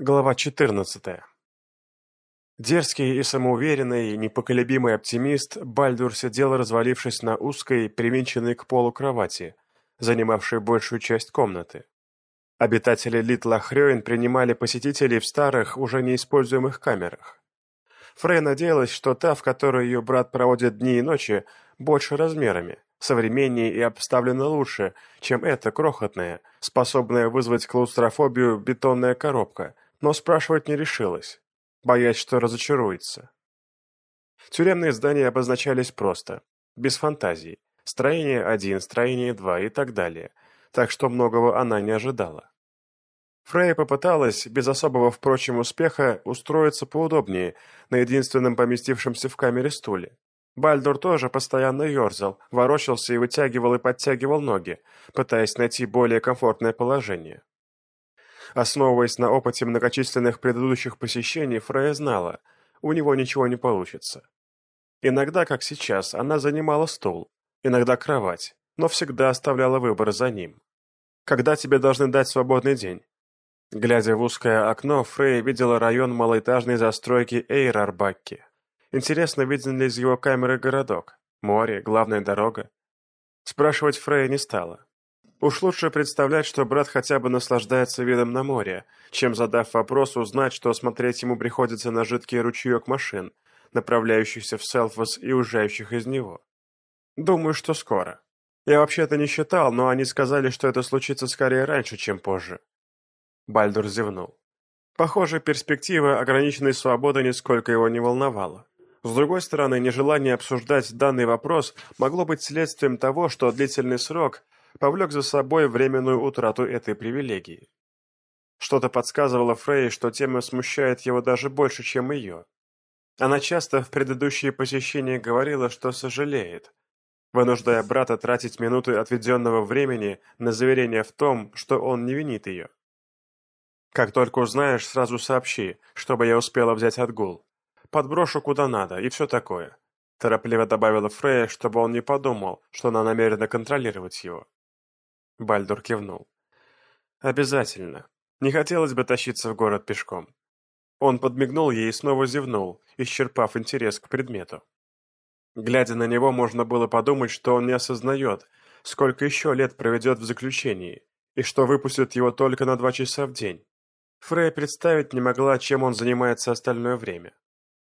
Глава 14. Дерзкий и самоуверенный, непоколебимый оптимист Бальдур сидел, развалившись на узкой, привинченной к полу кровати, занимавшей большую часть комнаты. Обитатели Литлахрёин принимали посетителей в старых, уже неиспользуемых камерах. Фрей надеялась, что та, в которой ее брат проводит дни и ночи, больше размерами, современнее и обставлена лучше, чем эта крохотная, способная вызвать клаустрофобию бетонная коробка – но спрашивать не решилась, боясь, что разочаруется. Тюремные здания обозначались просто, без фантазий, строение один, строение два и так далее, так что многого она не ожидала. Фрейя попыталась, без особого, впрочем, успеха, устроиться поудобнее на единственном поместившемся в камере стуле. Бальдур тоже постоянно ерзал, ворочался и вытягивал и подтягивал ноги, пытаясь найти более комфортное положение. Основываясь на опыте многочисленных предыдущих посещений, Фрея знала, у него ничего не получится. Иногда, как сейчас, она занимала стул, иногда кровать, но всегда оставляла выбор за ним. Когда тебе должны дать свободный день? Глядя в узкое окно, Фрей видела район малоэтажной застройки Эйрарбакки. Интересно, виден ли из его камеры городок? Море, главная дорога? Спрашивать Фрея не стала. Уж лучше представлять, что брат хотя бы наслаждается видом на море, чем, задав вопрос, узнать, что смотреть ему приходится на жидкий ручеек машин, направляющихся в Селфос и уезжающих из него. Думаю, что скоро. Я вообще-то не считал, но они сказали, что это случится скорее раньше, чем позже. Бальдур зевнул. Похоже, перспектива ограниченной свободы нисколько его не волновала. С другой стороны, нежелание обсуждать данный вопрос могло быть следствием того, что длительный срок – повлек за собой временную утрату этой привилегии. Что-то подсказывало Фрей, что тема смущает его даже больше, чем ее. Она часто в предыдущие посещения говорила, что сожалеет, вынуждая брата тратить минуты отведенного времени на заверение в том, что он не винит ее. «Как только узнаешь, сразу сообщи, чтобы я успела взять отгул. Подброшу куда надо и все такое», – торопливо добавила Фрея, чтобы он не подумал, что она намерена контролировать его. Бальдур кивнул. «Обязательно. Не хотелось бы тащиться в город пешком». Он подмигнул ей и снова зевнул, исчерпав интерес к предмету. Глядя на него, можно было подумать, что он не осознает, сколько еще лет проведет в заключении, и что выпустят его только на два часа в день. Фрей представить не могла, чем он занимается остальное время.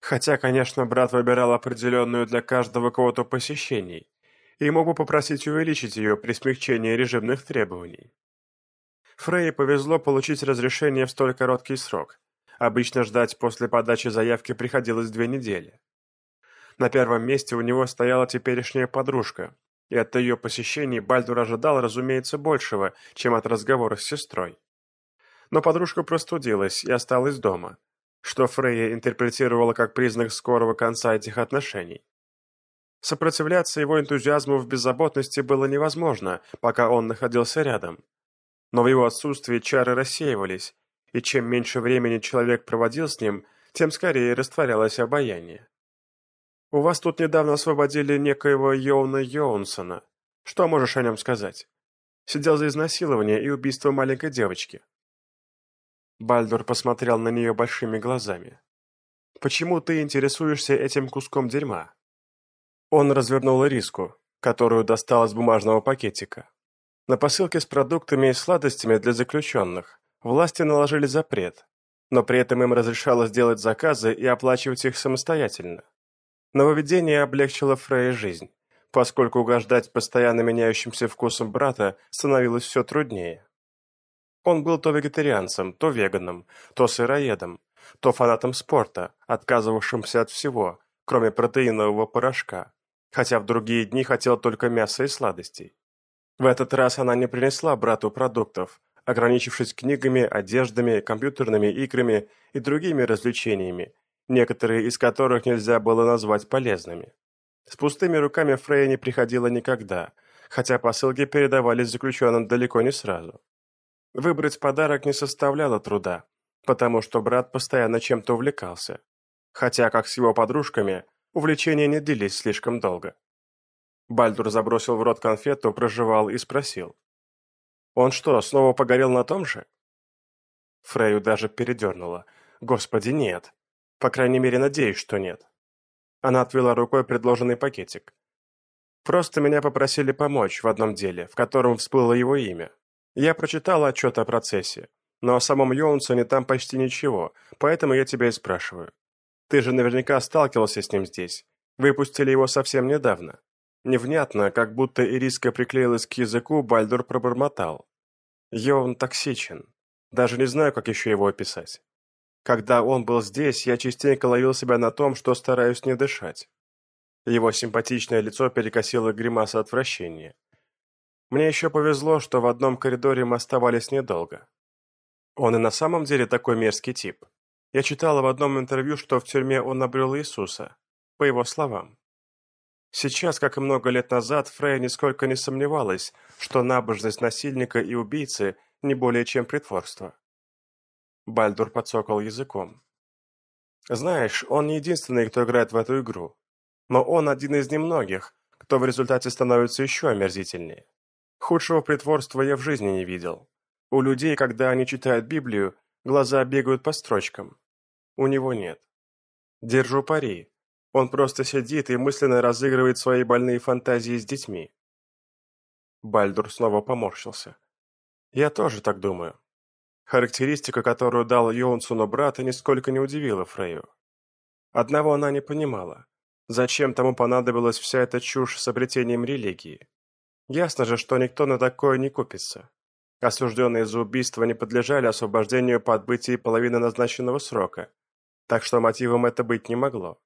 Хотя, конечно, брат выбирал определенную для каждого кого-то посещений, и могу попросить увеличить ее при смягчении режимных требований. Фрейе повезло получить разрешение в столь короткий срок. Обычно ждать после подачи заявки приходилось две недели. На первом месте у него стояла теперешняя подружка, и от ее посещений Бальдур ожидал, разумеется, большего, чем от разговора с сестрой. Но подружка простудилась и осталась дома, что Фрейя интерпретировала как признак скорого конца этих отношений. Сопротивляться его энтузиазму в беззаботности было невозможно, пока он находился рядом. Но в его отсутствии чары рассеивались, и чем меньше времени человек проводил с ним, тем скорее растворялось обаяние. «У вас тут недавно освободили некоего Йоуна Йоунсона. Что можешь о нем сказать? Сидел за изнасилование и убийство маленькой девочки». Бальдур посмотрел на нее большими глазами. «Почему ты интересуешься этим куском дерьма?» Он развернул риску, которую достал из бумажного пакетика. На посылке с продуктами и сладостями для заключенных власти наложили запрет, но при этом им разрешалось делать заказы и оплачивать их самостоятельно. Нововведение облегчило Фрейе жизнь, поскольку угождать постоянно меняющимся вкусом брата становилось все труднее. Он был то вегетарианцем, то веганом, то сыроедом, то фанатом спорта, отказывавшимся от всего, кроме протеинового порошка, хотя в другие дни хотел только мяса и сладостей. В этот раз она не принесла брату продуктов, ограничившись книгами, одеждами, компьютерными играми и другими развлечениями, некоторые из которых нельзя было назвать полезными. С пустыми руками Фрея не приходила никогда, хотя посылки передавались заключенным далеко не сразу. Выбрать подарок не составляло труда, потому что брат постоянно чем-то увлекался. Хотя, как с его подружками, Увлечения не длились слишком долго. Бальдур забросил в рот конфету, прожевал и спросил. «Он что, снова погорел на том же?» Фрейю даже передернула. Господи, нет. По крайней мере, надеюсь, что нет. Она отвела рукой предложенный пакетик. Просто меня попросили помочь в одном деле, в котором всплыло его имя. Я прочитал отчет о процессе, но о самом Йонсоне там почти ничего, поэтому я тебя и спрашиваю. Ты же наверняка сталкивался с ним здесь. Выпустили его совсем недавно. Невнятно, как будто ириска приклеилась к языку, Бальдур пробормотал. Йон токсичен. Даже не знаю, как еще его описать. Когда он был здесь, я частенько ловил себя на том, что стараюсь не дышать. Его симпатичное лицо перекосило гримаса отвращения. Мне еще повезло, что в одном коридоре мы оставались недолго. Он и на самом деле такой мерзкий тип. Я читала в одном интервью, что в тюрьме он обрел Иисуса, по его словам. Сейчас, как и много лет назад, Фрея нисколько не сомневалась, что набожность насильника и убийцы не более чем притворство. Бальдур подсокал языком. Знаешь, он не единственный, кто играет в эту игру. Но он один из немногих, кто в результате становится еще омерзительнее. Худшего притворства я в жизни не видел. У людей, когда они читают Библию, глаза бегают по строчкам. У него нет. Держу пари. Он просто сидит и мысленно разыгрывает свои больные фантазии с детьми. Бальдур снова поморщился. Я тоже так думаю. Характеристика, которую дал Йонсуну брата, нисколько не удивила Фрейю. Одного она не понимала. Зачем тому понадобилась вся эта чушь с обретением религии? Ясно же, что никто на такое не купится. Осужденные за убийство не подлежали освобождению по отбытии половины назначенного срока, так что мотивом это быть не могло.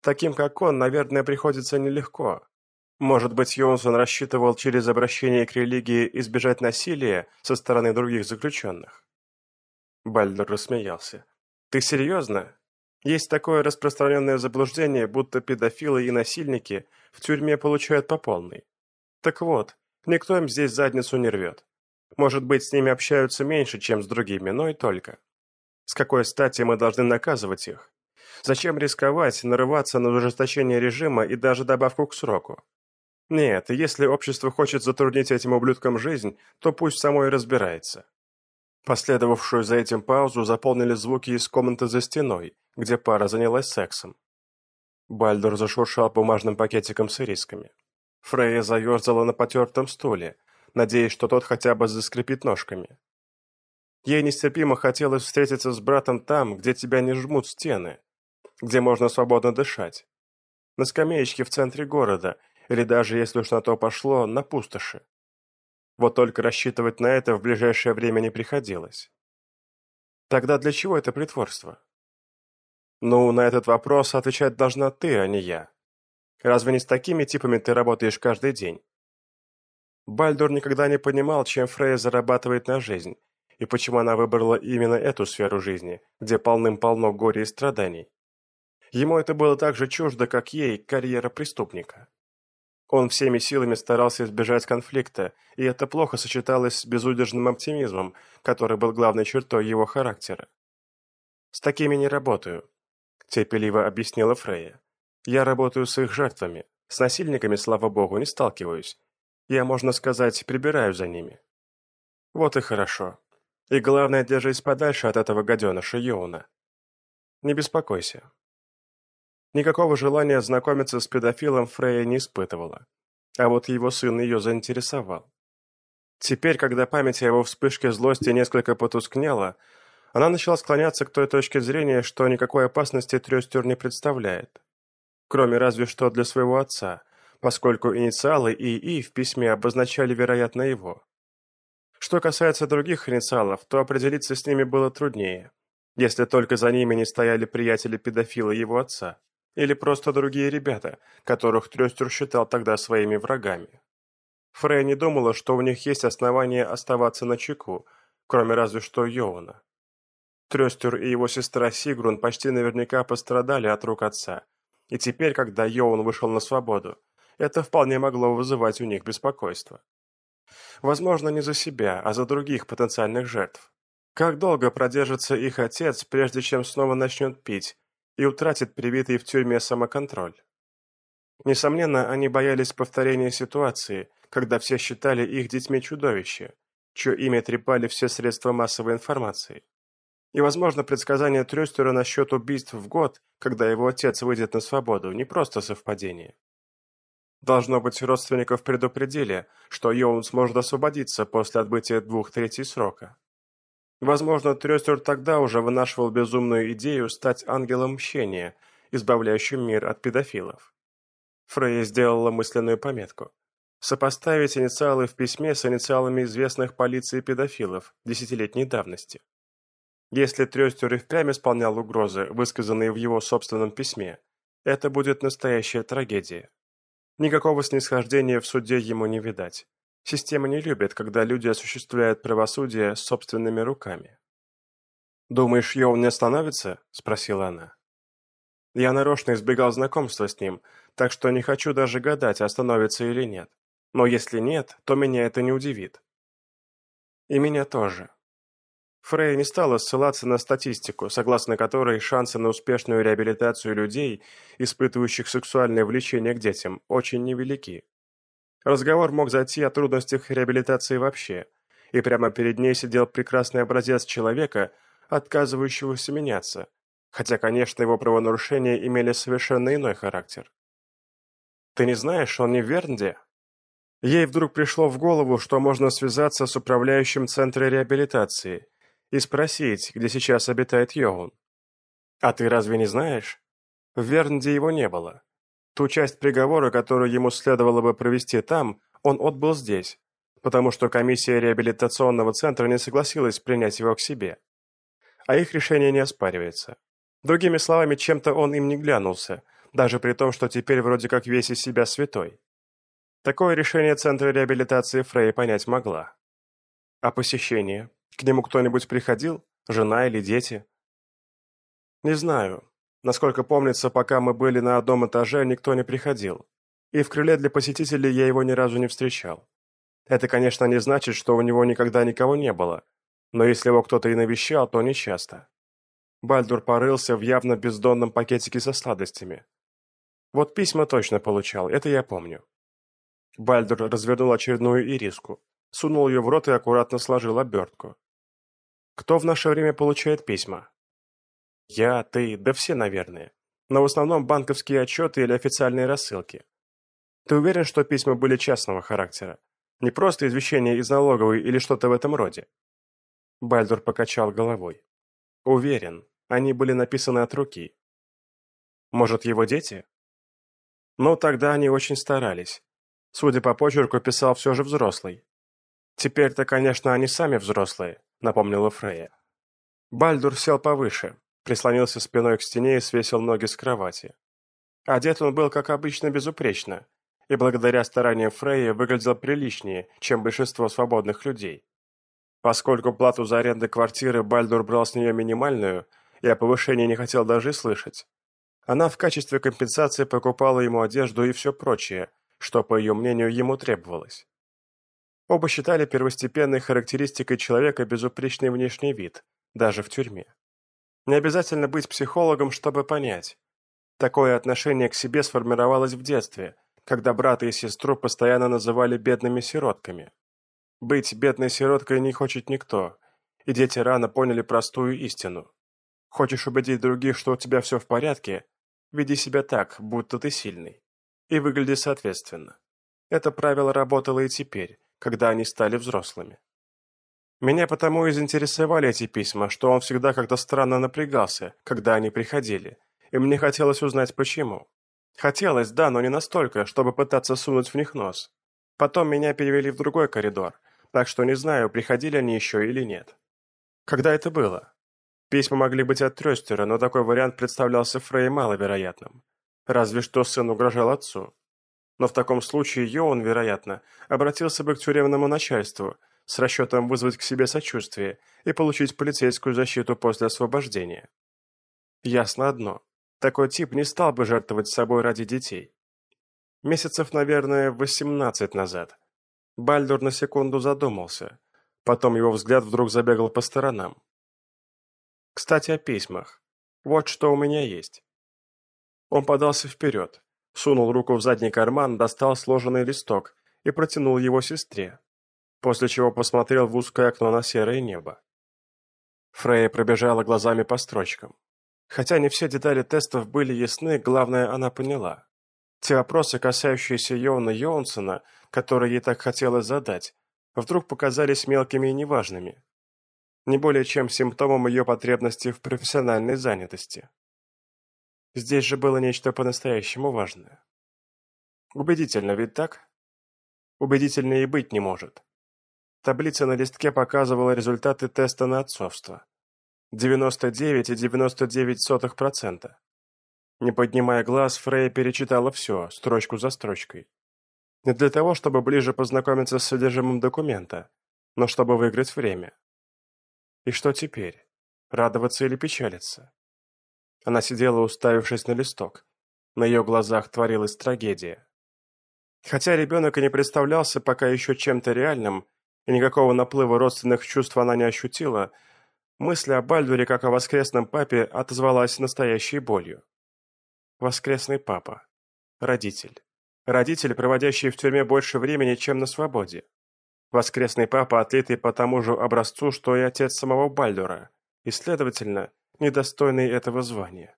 Таким, как он, наверное, приходится нелегко. Может быть, Йонсон рассчитывал через обращение к религии избежать насилия со стороны других заключенных? Бальдер рассмеялся. «Ты серьезно? Есть такое распространенное заблуждение, будто педофилы и насильники в тюрьме получают по полной. Так вот, никто им здесь задницу не рвет. Может быть, с ними общаются меньше, чем с другими, но и только. С какой стати мы должны наказывать их? Зачем рисковать, нарываться на ужесточение режима и даже добавку к сроку? Нет, если общество хочет затруднить этим ублюдкам жизнь, то пусть само и разбирается. Последовавшую за этим паузу заполнили звуки из комнаты за стеной, где пара занялась сексом. Бальдор зашуршал бумажным пакетиком с ирисками. Фрейя заерзала на потертом стуле, надеясь, что тот хотя бы заскрипит ножками. Ей нестерпимо хотелось встретиться с братом там, где тебя не жмут стены, где можно свободно дышать. На скамеечке в центре города, или даже, если уж на то пошло, на пустоши. Вот только рассчитывать на это в ближайшее время не приходилось. Тогда для чего это притворство? Ну, на этот вопрос отвечать должна ты, а не я. Разве не с такими типами ты работаешь каждый день? Бальдур никогда не понимал, чем Фрейя зарабатывает на жизнь, и почему она выбрала именно эту сферу жизни, где полным-полно горя и страданий. Ему это было так же чуждо, как ей карьера преступника. Он всеми силами старался избежать конфликта, и это плохо сочеталось с безудержным оптимизмом, который был главной чертой его характера. «С такими не работаю», – терпеливо объяснила Фрейя. «Я работаю с их жертвами. С насильниками, слава богу, не сталкиваюсь. Я, можно сказать, прибираю за ними. Вот и хорошо. И главное, держись подальше от этого гаденыша Йоуна. Не беспокойся. Никакого желания знакомиться с педофилом Фрея не испытывала. А вот его сын ее заинтересовал. Теперь, когда память о его вспышке злости несколько потускнела, она начала склоняться к той точке зрения, что никакой опасности Трестер не представляет. Кроме разве что для своего отца, поскольку инициалы ИИ в письме обозначали, вероятно, его. Что касается других инициалов, то определиться с ними было труднее, если только за ними не стояли приятели-педофила его отца, или просто другие ребята, которых Трестер считал тогда своими врагами. Фрей не думала, что у них есть основания оставаться на чеку, кроме разве что Йоуна. Трестер и его сестра Сигрун почти наверняка пострадали от рук отца, и теперь, когда Йоун вышел на свободу, это вполне могло вызывать у них беспокойство. Возможно, не за себя, а за других потенциальных жертв. Как долго продержится их отец, прежде чем снова начнет пить и утратит привитый в тюрьме самоконтроль? Несомненно, они боялись повторения ситуации, когда все считали их детьми чудовище, чье имя трепали все средства массовой информации. И, возможно, предсказание Трёстера насчет убийств в год, когда его отец выйдет на свободу, не просто совпадение. Должно быть, родственников предупредили, что Йоун сможет освободиться после отбытия двух третий срока. Возможно, Трёстер тогда уже вынашивал безумную идею стать ангелом мщения, избавляющим мир от педофилов. Фрейя сделала мысленную пометку. Сопоставить инициалы в письме с инициалами известных полиции педофилов десятилетней давности. Если Трёстер и впрямь исполнял угрозы, высказанные в его собственном письме, это будет настоящая трагедия. Никакого снисхождения в суде ему не видать. Система не любит, когда люди осуществляют правосудие собственными руками. «Думаешь, Йоун не остановится?» – спросила она. Я нарочно избегал знакомства с ним, так что не хочу даже гадать, остановится или нет. Но если нет, то меня это не удивит. И меня тоже. Фрей не стала ссылаться на статистику, согласно которой шансы на успешную реабилитацию людей, испытывающих сексуальное влечение к детям, очень невелики. Разговор мог зайти о трудностях реабилитации вообще, и прямо перед ней сидел прекрасный образец человека, отказывающегося меняться, хотя, конечно, его правонарушения имели совершенно иной характер. «Ты не знаешь, он не в Вернде?» Ей вдруг пришло в голову, что можно связаться с управляющим центра реабилитации и спросить, где сейчас обитает Йоун. «А ты разве не знаешь?» В Вернде его не было. Ту часть приговора, которую ему следовало бы провести там, он отбыл здесь, потому что комиссия реабилитационного центра не согласилась принять его к себе. А их решение не оспаривается. Другими словами, чем-то он им не глянулся, даже при том, что теперь вроде как весь из себя святой. Такое решение Центра реабилитации Фрей понять могла. А посещение? К нему кто-нибудь приходил? Жена или дети? Не знаю, Насколько помнится, пока мы были на одном этаже, никто не приходил. И в крыле для посетителей я его ни разу не встречал. Это, конечно, не значит, что у него никогда никого не было. Но если его кто-то и навещал, то нечасто. Бальдур порылся в явно бездонном пакетике со сладостями. Вот письма точно получал, это я помню. Бальдур развернул очередную ириску, сунул ее в рот и аккуратно сложил обертку. Кто в наше время получает письма? Я, ты, да все, наверное. Но в основном банковские отчеты или официальные рассылки. Ты уверен, что письма были частного характера? Не просто извещение из налоговой или что-то в этом роде?» Бальдур покачал головой. «Уверен, они были написаны от руки. Может, его дети?» «Ну, тогда они очень старались. Судя по почерку, писал все же взрослый. Теперь-то, конечно, они сами взрослые», — напомнила Фрея. Бальдур сел повыше, прислонился спиной к стене и свесил ноги с кровати. Одет он был, как обычно, безупречно, и благодаря стараниям Фрейя выглядел приличнее, чем большинство свободных людей. Поскольку плату за аренду квартиры Бальдур брал с нее минимальную, и о повышении не хотел даже слышать, она в качестве компенсации покупала ему одежду и все прочее, что, по ее мнению, ему требовалось. Оба считали первостепенной характеристикой человека безупречный внешний вид, даже в тюрьме. Не обязательно быть психологом, чтобы понять. Такое отношение к себе сформировалось в детстве, когда брата и сестру постоянно называли бедными сиротками. Быть бедной сироткой не хочет никто, и дети рано поняли простую истину. Хочешь убедить других, что у тебя все в порядке, веди себя так, будто ты сильный. И выгляди соответственно. Это правило работало и теперь, когда они стали взрослыми. Меня потому и заинтересовали эти письма, что он всегда как-то странно напрягался, когда они приходили, и мне хотелось узнать почему. Хотелось, да, но не настолько, чтобы пытаться сунуть в них нос. Потом меня перевели в другой коридор, так что не знаю, приходили они еще или нет. Когда это было? Письма могли быть от Трёстера, но такой вариант представлялся Фрей маловероятным. Разве что сын угрожал отцу. Но в таком случае Йоун, вероятно, обратился бы к тюремному начальству, с расчетом вызвать к себе сочувствие и получить полицейскую защиту после освобождения. Ясно одно. Такой тип не стал бы жертвовать собой ради детей. Месяцев, наверное, 18 назад. Бальдур на секунду задумался. Потом его взгляд вдруг забегал по сторонам. Кстати, о письмах. Вот что у меня есть. Он подался вперед, сунул руку в задний карман, достал сложенный листок и протянул его сестре. после чего посмотрел в узкое окно на серое небо. Фрейя пробежала глазами по строчкам. Хотя не все детали тестов были ясны, главное она поняла. Те вопросы, касающиеся Йона Йонсона, которые ей так хотелось задать, вдруг показались мелкими и неважными. Не более чем симптомом ее потребности в профессиональной занятости. Здесь же было нечто по-настоящему важное. Убедительно, ведь так? Убедительнее и быть не может. Таблица на листке показывала результаты теста на отцовство. 99,99%. Не поднимая глаз, Фрей перечитала все, строчку за строчкой. Не для того, чтобы ближе познакомиться с содержимым документа, но чтобы выиграть время. И что теперь? Радоваться или печалиться? Она сидела, уставившись на листок. На ее глазах творилась трагедия. Хотя ребенок и не представлялся пока еще чем-то реальным, и никакого наплыва родственных чувств она не ощутила, мысль о Бальдуре, как о воскресном папе, отозвалась настоящей болью. Воскресный папа. Родитель. Родитель, проводящий в тюрьме больше времени, чем на свободе. Воскресный папа, отлитый по тому же образцу, что и отец самого Бальдура, и, следовательно, недостойный этого звания.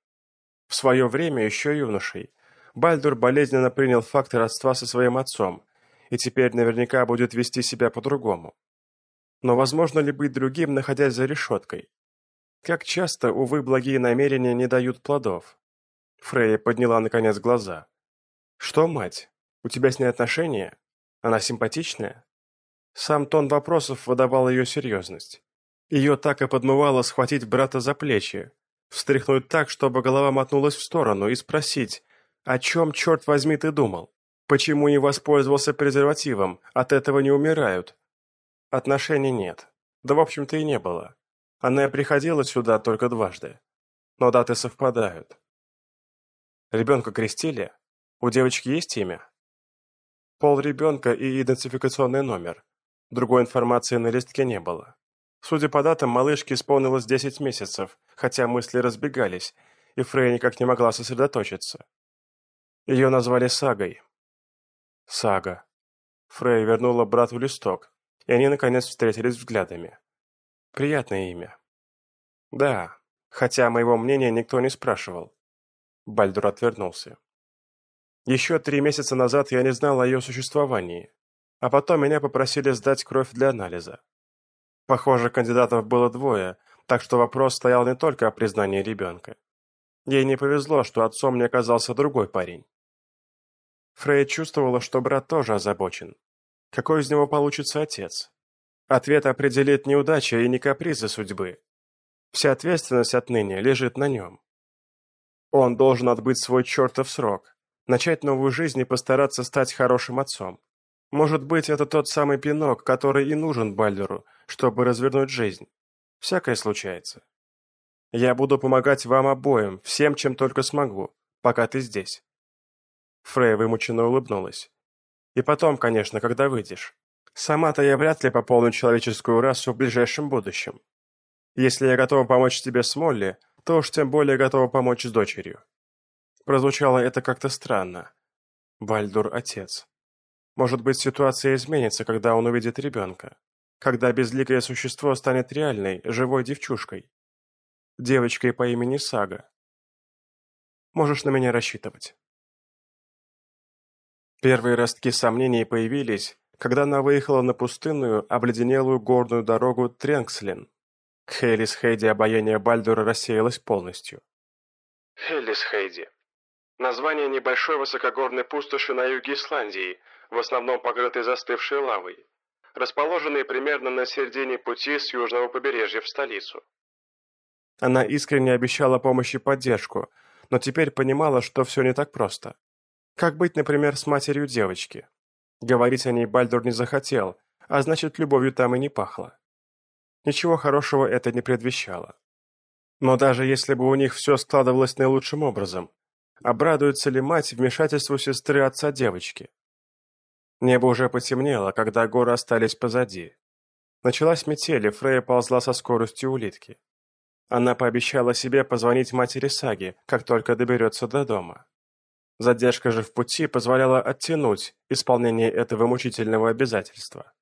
В свое время, еще юношей, Бальдур болезненно принял факт родства со своим отцом, и теперь наверняка будет вести себя по-другому. Но возможно ли быть другим, находясь за решеткой? Как часто, увы, благие намерения не дают плодов? Фрейя подняла, наконец, глаза. «Что, мать, у тебя с ней отношения? Она симпатичная?» Сам тон вопросов выдавал ее серьезность. Ее так и подмывало схватить брата за плечи, встряхнуть так, чтобы голова мотнулась в сторону, и спросить, о чем, черт возьми, ты думал? Почему не воспользовался презервативом? От этого не умирают. Отношений нет. Да, в общем-то, и не было. Она приходила сюда только дважды. Но даты совпадают. Ребенка крестили? У девочки есть имя? Пол ребенка и идентификационный номер. Другой информации на листке не было. Судя по датам, малышке исполнилось 10 месяцев, хотя мысли разбегались, и Фрей никак не могла сосредоточиться. Ее назвали Сагой, Сага. Фрей вернула брату листок, и они наконец встретились взглядами. Приятное имя. Да, хотя моего мнения никто не спрашивал. Бальдур отвернулся. Еще три месяца назад я не знал о ее существовании, а потом меня попросили сдать кровь для анализа. Похоже, кандидатов было двое, так что вопрос стоял не только о признании ребенка. Ей не повезло, что отцом не оказался другой парень. Фрей чувствовала, что брат тоже озабочен. Какой из него получится отец? Ответ определит неудача и не капризы судьбы. Вся ответственность отныне лежит на нем. Он должен отбыть свой чертов срок, начать новую жизнь и постараться стать хорошим отцом. Может быть, это тот самый пинок, который и нужен Бальдеру, чтобы развернуть жизнь. Всякое случается. Я буду помогать вам обоим, всем, чем только смогу, пока ты здесь. Фрей вымученно улыбнулась. «И потом, конечно, когда выйдешь. Сама-то я вряд ли пополню человеческую расу в ближайшем будущем. Если я готова помочь тебе с Молли, то уж тем более готова помочь с дочерью». Прозвучало это как-то странно. Бальдур – отец. Может быть, ситуация изменится, когда он увидит ребенка. Когда безликое существо станет реальной, живой девчушкой. Девочкой по имени Сага. Можешь на меня рассчитывать. Первые ростки сомнений появились, когда она выехала на пустынную, обледенелую горную дорогу Тренкслин. К Хейлис Хейди обаяние Бальдура рассеялось полностью. Хейлис Хейди. Название небольшой высокогорной пустоши на юге Исландии, в основном покрытой застывшей лавой, расположенной примерно на середине пути с южного побережья в столицу. Она искренне обещала помощь и поддержку, но теперь понимала, что все не так просто. Как быть, например, с матерью девочки? Говорить о ней Бальдур не захотел, а значит, любовью там и не пахло. Ничего хорошего это не предвещало. Но даже если бы у них все складывалось наилучшим образом, обрадуется ли мать вмешательству сестры отца девочки? Небо уже потемнело, когда горы остались позади. Началась метель, и Фрея ползла со скоростью улитки. Она пообещала себе позвонить матери Саги, как только доберется до дома. Задержка же в пути позволяла оттянуть исполнение этого мучительного обязательства.